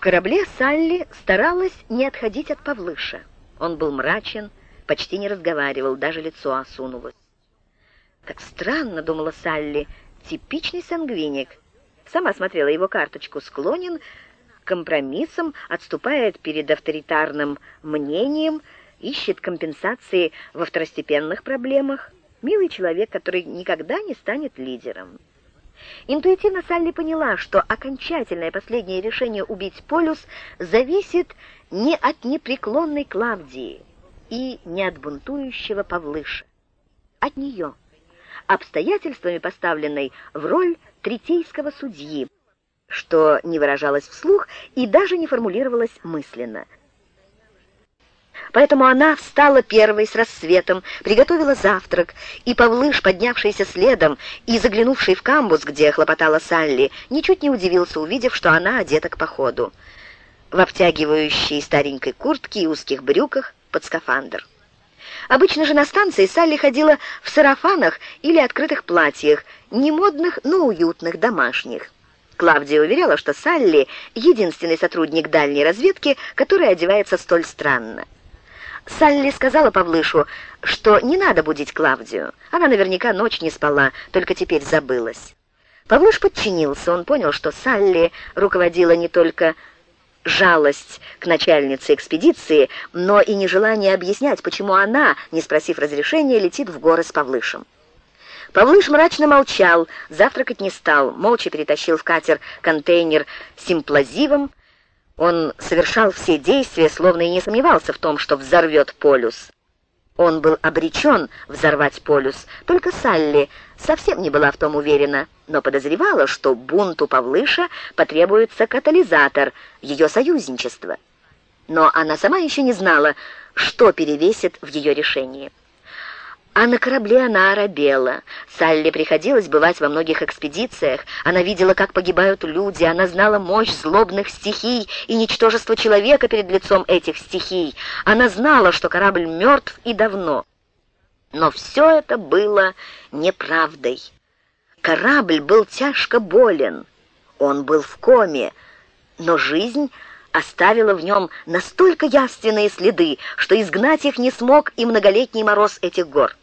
В корабле Салли старалась не отходить от Павлыша. Он был мрачен, почти не разговаривал, даже лицо осунулось. «Как странно», — думала Салли, — «типичный сангвиник». Сама смотрела его карточку, склонен к компромиссам, отступает перед авторитарным мнением, ищет компенсации во второстепенных проблемах. Милый человек, который никогда не станет лидером. Интуитивно Салли поняла, что окончательное последнее решение убить Полюс зависит не от непреклонной Клавдии и не от бунтующего Павлыша, от нее, обстоятельствами поставленной в роль третейского судьи, что не выражалось вслух и даже не формулировалось мысленно – Поэтому она встала первой с рассветом, приготовила завтрак, и Павлыш, поднявшийся следом и заглянувший в камбус, где хлопотала Салли, ничуть не удивился, увидев, что она одета к походу. В обтягивающей старенькой куртке и узких брюках под скафандр. Обычно же на станции Салли ходила в сарафанах или открытых платьях, не модных, но уютных, домашних. Клавдия уверяла, что Салли — единственный сотрудник дальней разведки, который одевается столь странно. Салли сказала Павлышу, что не надо будить Клавдию. Она наверняка ночь не спала, только теперь забылась. Павлыш подчинился, он понял, что Салли руководила не только жалость к начальнице экспедиции, но и нежелание объяснять, почему она, не спросив разрешения, летит в горы с Павлышем. Павлыш мрачно молчал, завтракать не стал, молча перетащил в катер контейнер с имплазивом, он совершал все действия, словно и не сомневался в том, что взорвет полюс. Он был обречен взорвать полюс, только Салли совсем не была в том уверена, но подозревала, что бунту Павлыша потребуется катализатор, ее союзничество. Но она сама еще не знала, что перевесит в ее решении. А на корабле она оробела. Салли приходилось бывать во многих экспедициях. Она видела, как погибают люди, она знала мощь злобных стихий и ничтожество человека перед лицом этих стихий. Она знала, что корабль мертв и давно. Но все это было неправдой. Корабль был тяжко болен, он был в коме, но жизнь оставила в нем настолько явственные следы, что изгнать их не смог и многолетний мороз этих гор.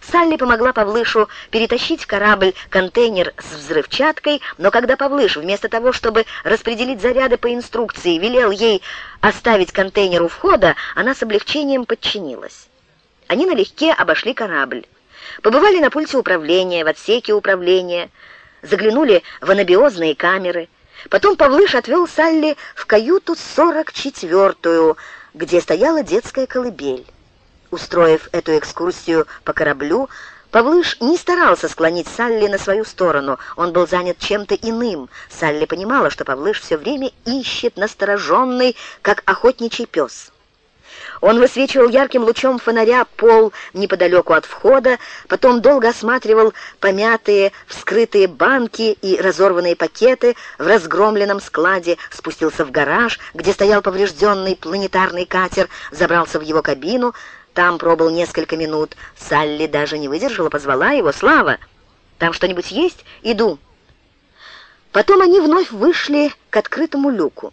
Салли помогла Павлышу перетащить корабль-контейнер с взрывчаткой, но когда Павлыш, вместо того, чтобы распределить заряды по инструкции, велел ей оставить контейнер у входа, она с облегчением подчинилась. Они налегке обошли корабль. Побывали на пульте управления, в отсеке управления, заглянули в анабиозные камеры. Потом Павлыш отвел Салли в каюту 44-ю, где стояла детская колыбель. Устроив эту экскурсию по кораблю, Павлыш не старался склонить Салли на свою сторону. Он был занят чем-то иным. Салли понимала, что Павлыш все время ищет настороженный, как охотничий пес. Он высвечивал ярким лучом фонаря пол неподалеку от входа, потом долго осматривал помятые, вскрытые банки и разорванные пакеты в разгромленном складе, спустился в гараж, где стоял поврежденный планетарный катер, забрался в его кабину, там пробыл несколько минут. Салли даже не выдержала, позвала его. «Слава, там что-нибудь есть? Иду». Потом они вновь вышли к открытому люку.